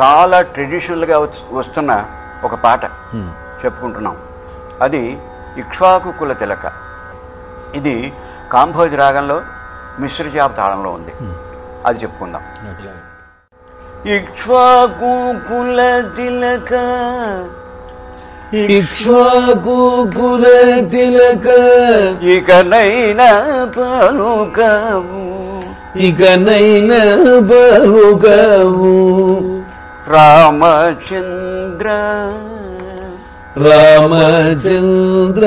చాలా ట్రెడిషనల్గా వస్తున్న ఒక పాట చెప్పుకుంటున్నాం. అది ఇక్ష్వాకు కుల తిలక. ఇది కాంభోజి రాగంలో మిశ్రజాబ్ తాళంలో ఉంది. అది చెప్పుకుందాం. ఇక్ష్వాకు కుల తిలక. ఇక్ష్వాకు కుల తిలక. ఇకనైనా పలుకవు. ఇకనైన బలుగవు రామచంద్ర. రామచంద్ర.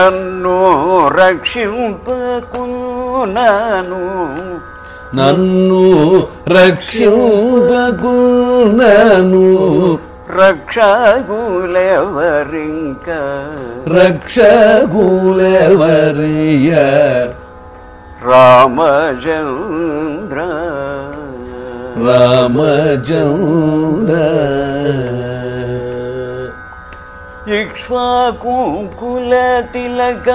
నన్ను రక్షింపకున్నాను. నన్ను రక్షింపకున్నాను. రక్షకులెవరింక రక్షకులెవరియ రామచంద్ర. రామచంద్ర. ఇక్ష్వాకు కుల తిలక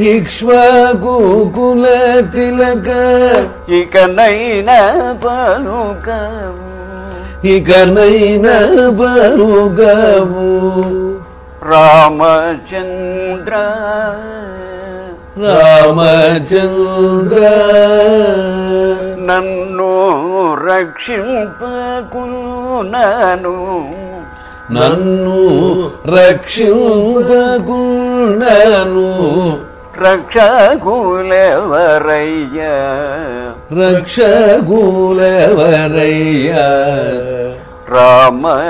ఇక్ష్వాకు కుల తిలక ఇకనైనా రామచంద్ర. రామచంద్ర. నన్ను రక్షింపకున్నాను. నన్ను రక్షింపకున్నాను. రక్షకులెవరయ్య? రక్షకులెవరయ్య? రామచంద్ర.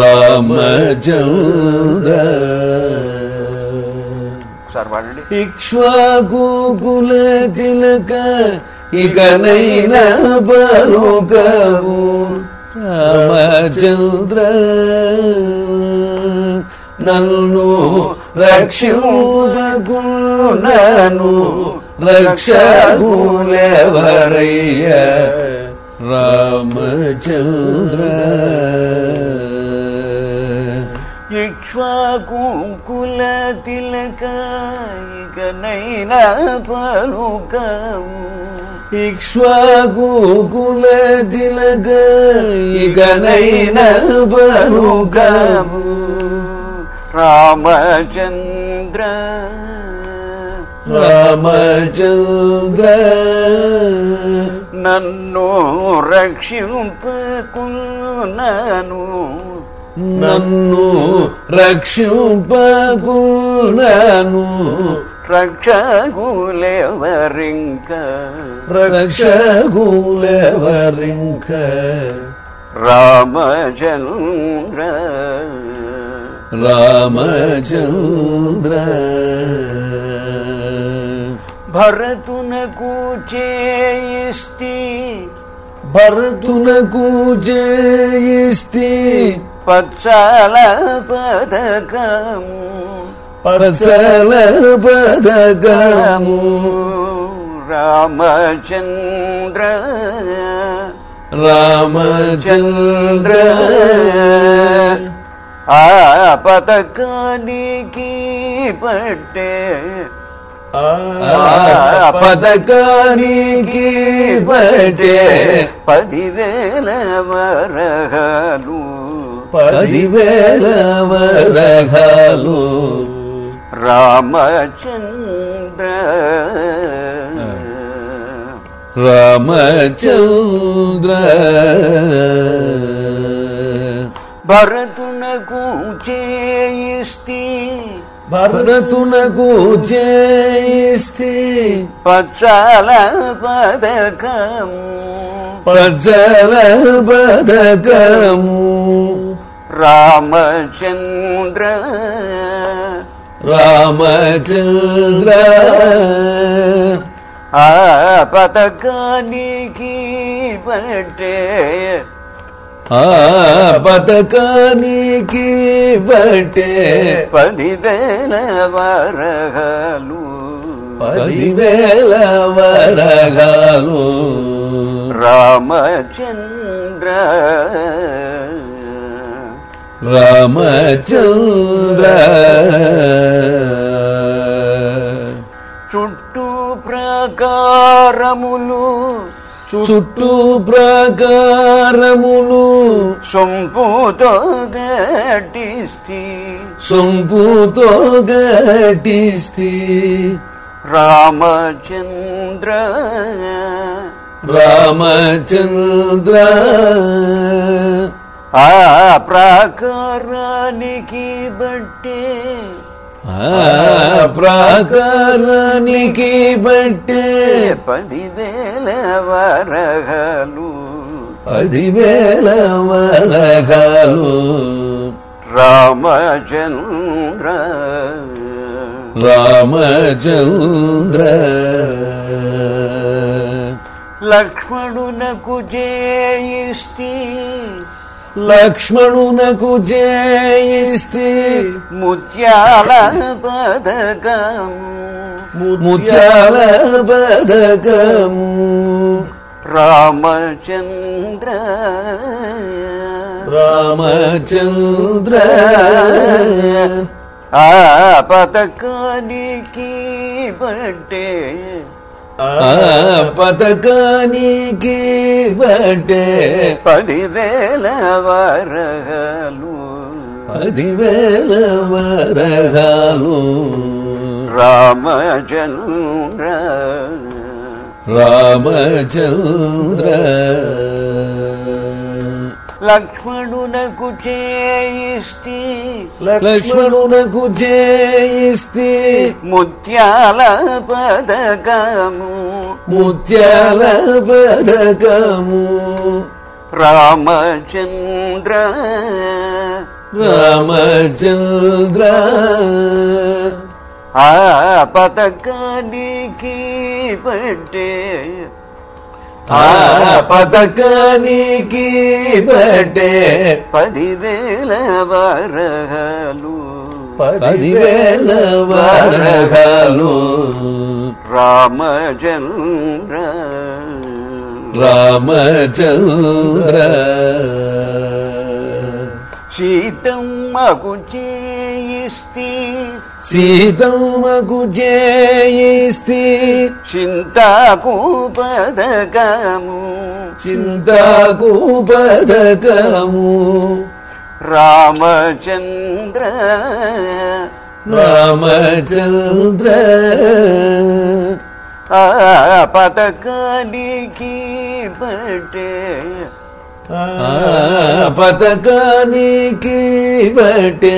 రామచంద్ర. ఒకసారి పాడండి ఇక్ష్వాకు కుల తిలక ఇకనైన బలుకవు రామచంద్ర నన్ను రక్షింపకున్నాను రక్షకులెవరయ్య? రామచంద్ర. ఇక్ష్వాకు కుల తిలక ఇకనైనా పలుకవు ఇక్ష్వాకు కుల తిలక ఇకనైన బలుకము రామచంద్ర. రామచంద్ర. నన్ను రక్షింపకున్నాను. నన్ను రక్షింపకున్నాను రక్షకులెవరింక? రక్షకులెవరింక? రామచంద్ర. రామచంద్ర. భరతునకు చేయిస్తి. భరతునకు జయిస్తి పచ్చాల పదకము పరసల పదకము రామచంద్ర. రామచంద్ర. ఆ పథకానికి పట్టే. ఆ పదకానికి పటే పదివేల వరహలు. పదివేల వరగాలు రామచంద్ర రామచంద్ర. భరతునకు చేయిస్తి భరతునకు చేయిస్తే పచ్చాల పథకము. పజల పదకము రామచంద్ర. రామచంద్ర. ఆ పథకానికి పట్టే. ఆ పథకానికి బట్టే పదివేల వరహలు. పదివేల వరగాలు రామచంద్ర. రామచంద్ర. చుట్టూ ప్రా ప్రాకారములు చుట్టూ ప్రాకారములు. సొంపుతో గటిస్తి సొంపుతో గటిస్తి రామచంద్ర. రామచంద్ర. ఆ ప్రాకారానికి బట్టే. ఆ ప్రాకారానికి బట్టే. పదివేల వరగలు పదివేల వరగాలు రామచంద్ర. రామచంద్ర. లక్ష్మణునకు జయిస్తి. లక్ష్మణునకు జయిస్తే ముత్యాల పదకము ముత్యాల పదకము రామచంద్ర. రామచంద్ర. ఆ పథకానికి బట్టే ఆ పథకానికి బట్టే పదివేల వరగలు పదివేల వరగాలు రామచంద్ర రామచంద్ర లక్ష్మణునకు చేయిస్తి. లక్ష్మణునకు జయిస్తే ముత్యాల పదకము. ముత్యాల పదకము. రామచంద్ర. రామచంద్ర. ఆ పథకానికి పట్టే పథకానికి బట్టే పదివేల వరగలు పదివేల వరగాలు రామచంద్ర. రామచంద్ర. సీతమ్మకు చేయిస్తి సీతమ్మకు జయిస్తే చింతకు పదకము చింతకు పదకము రామచంద్ర. రామచంద్ర. ఆ పథకానికి పట్టే ఆ పథకానికి బట్టే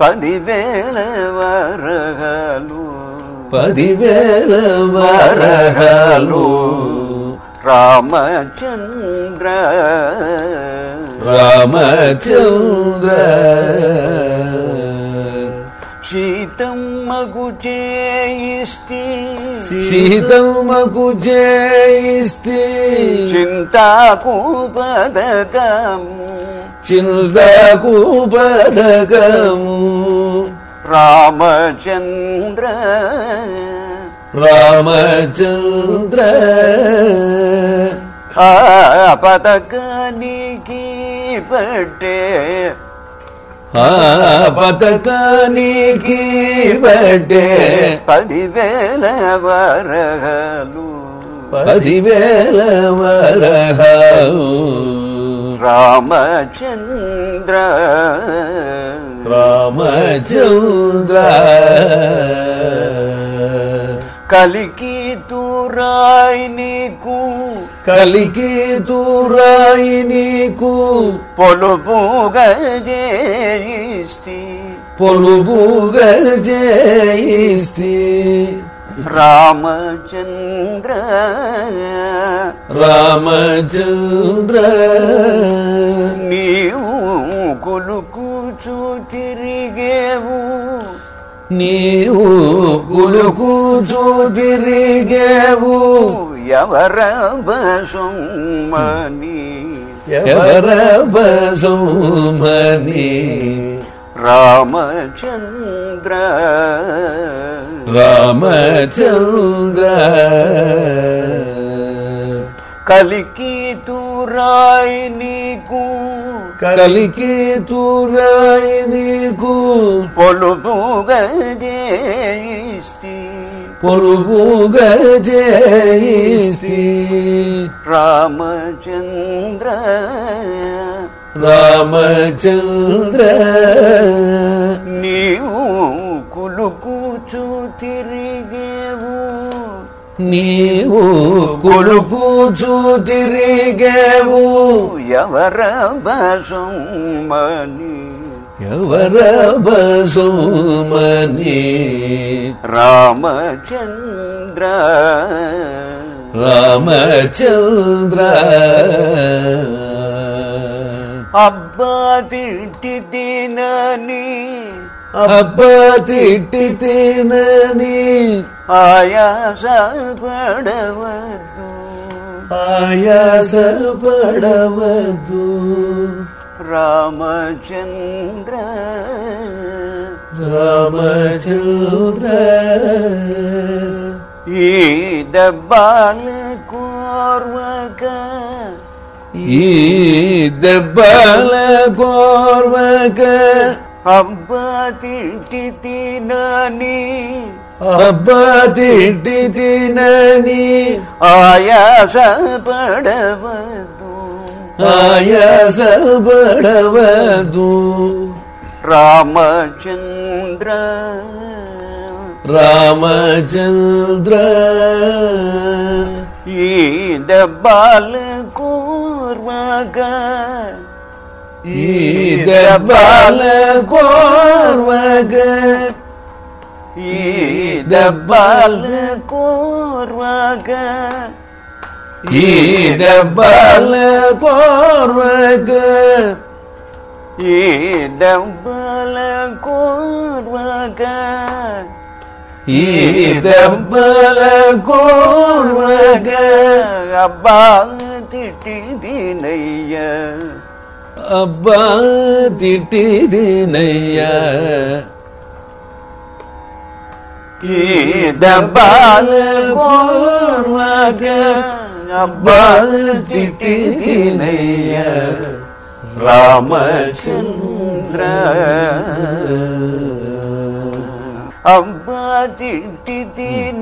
పదివేల వరగలు పదివేల వరగాలు రామచంద్ర. రామచంద్ర. సీతమ్మకు చేయిస్తి సీతమ్మకు జయిస్తే చింతకు పదకము రామచంద్ర. రామచంద్ర. ఆ పథకానికి పట్టే పథకానికి బట్టే పదివేల వరగలు పదివేల వరగాలు రామచంద్ర. రామచంద్ర. కలికి తూరాయి నీకు. కలికి తూరాయి నీకు. పొలుపుగా జయిస్తే రామచంద్ర. రామచంద్ర. నీవు కొలుకుచు తిరిగేవు. నీవు గులుకూచు తిరిగేవు ఎవర బసుమని ఎవర బసుమని రామచంద్ర. రామచంద్ర. కలికి తూరాయి నీకు కలికి తూరాయి నీకు పొలుపుగా చేయిస్తి రామచంద్ర. రామచంద్ర. నీవు కొడుకుచు తిరిగేవు ఎవర బసమని ఎవర బసుమని రామచంద్ర. రామచంద్ర. అబ్బా తిట్టి తినని. అబ్బా తిట్టి తినని. ಆಯಾಸಪಡವದು ಆಯಾಸಪಡವದು ರಾಮಚಂದ್ರ ರಾಮಚಂದ್ರ ಈ ದಬ್ಬಾಲ ಕೋರ್ವಕ ಈ ದಬ್ಬಾಲ ಕೋರ್ವಕ ಹಬ್ಬ ತಿಂಟಿ ತಿನಾನಿ తిట్టి తినని అబ్బా తిట్టి తినని ఆయాస పడవద్దు ఆయాస పడవద్దు دبال قربك دبال قربك دبال قربك دبال قربك أبا திட்டிதினையா அப்பா திட்டிதினையா دبال قرك அப்பாத்திட்டிதினைய ராமச்சந்திர. அம்மா திட்டிதின